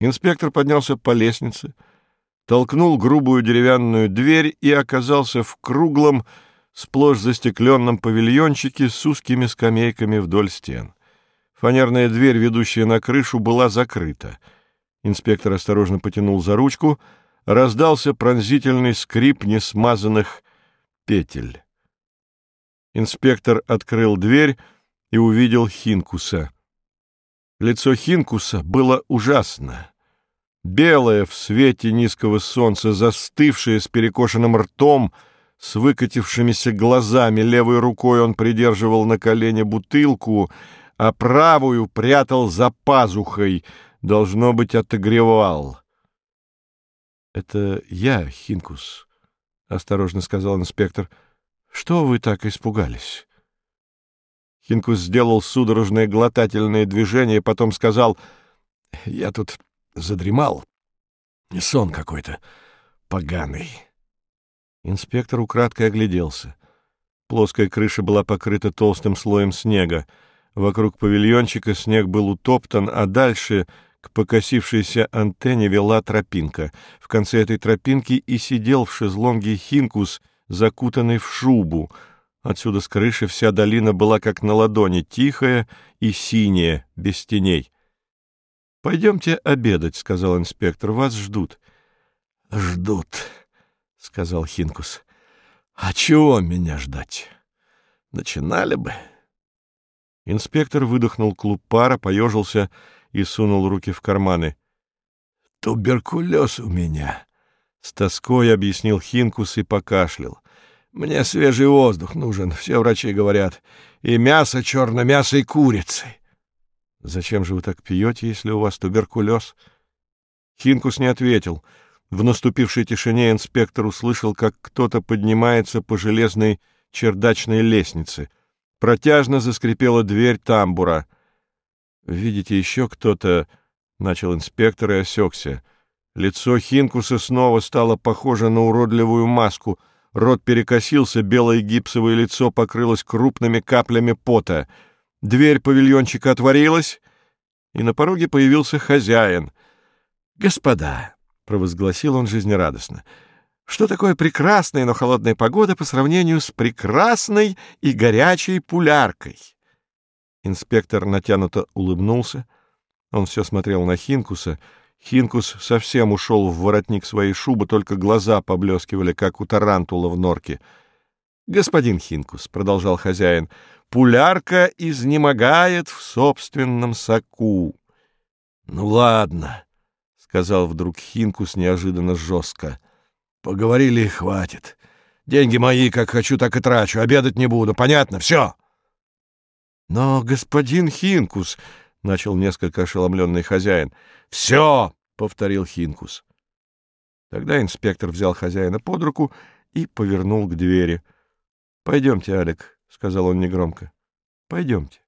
Инспектор поднялся по лестнице, толкнул грубую деревянную дверь и оказался в круглом, сплошь застекленном павильончике с узкими скамейками вдоль стен. Фанерная дверь, ведущая на крышу, была закрыта. Инспектор осторожно потянул за ручку, раздался пронзительный скрип несмазанных петель. Инспектор открыл дверь и увидел Хинкуса. Лицо Хинкуса было ужасно. Белое в свете низкого солнца, застывшее с перекошенным ртом, с выкатившимися глазами, левой рукой он придерживал на колене бутылку, а правую прятал за пазухой, должно быть, отогревал. — Это я, Хинкус, — осторожно сказал инспектор. — Что вы так испугались? Хинкус сделал судорожное глотательное движение, потом сказал, — Я тут задремал. Сон какой-то поганый. Инспектор украдкой огляделся. Плоская крыша была покрыта толстым слоем снега. Вокруг павильончика снег был утоптан, а дальше к покосившейся антенне вела тропинка. В конце этой тропинки и сидел в шезлонге Хинкус, закутанный в шубу — Отсюда с крыши вся долина была как на ладони, тихая и синяя, без теней. — Пойдемте обедать, — сказал инспектор, — вас ждут. — Ждут, — сказал Хинкус. — А чего меня ждать? Начинали бы. Инспектор выдохнул клуб пара, поежился и сунул руки в карманы. — Туберкулез у меня, — с тоской объяснил Хинкус и покашлял. Мне свежий воздух нужен, все врачи говорят. И мясо, черное мясо и курицы. Зачем же вы так пьете, если у вас туберкулез? Хинкус не ответил. В наступившей тишине инспектор услышал, как кто-то поднимается по железной чердачной лестнице. Протяжно заскрипела дверь тамбура. «Видите, еще кто-то...» — начал инспектор и осекся. Лицо Хинкуса снова стало похоже на уродливую маску — Рот перекосился, белое гипсовое лицо покрылось крупными каплями пота. Дверь павильончика отворилась, и на пороге появился хозяин. «Господа!» — провозгласил он жизнерадостно. «Что такое прекрасная, но холодная погода по сравнению с прекрасной и горячей пуляркой?» Инспектор натянуто улыбнулся. Он все смотрел на Хинкуса — Хинкус совсем ушел в воротник своей шубы, только глаза поблескивали, как у тарантула в норке. — Господин Хинкус, — продолжал хозяин, — пулярка изнемогает в собственном соку. — Ну ладно, — сказал вдруг Хинкус неожиданно жестко. — Поговорили и хватит. Деньги мои, как хочу, так и трачу. Обедать не буду. Понятно? Все. — Но, господин Хинкус, — начал несколько ошеломленный хозяин, — «Все!» — повторил Хинкус. Тогда инспектор взял хозяина под руку и повернул к двери. — Пойдемте, Алек, — сказал он негромко. — Пойдемте.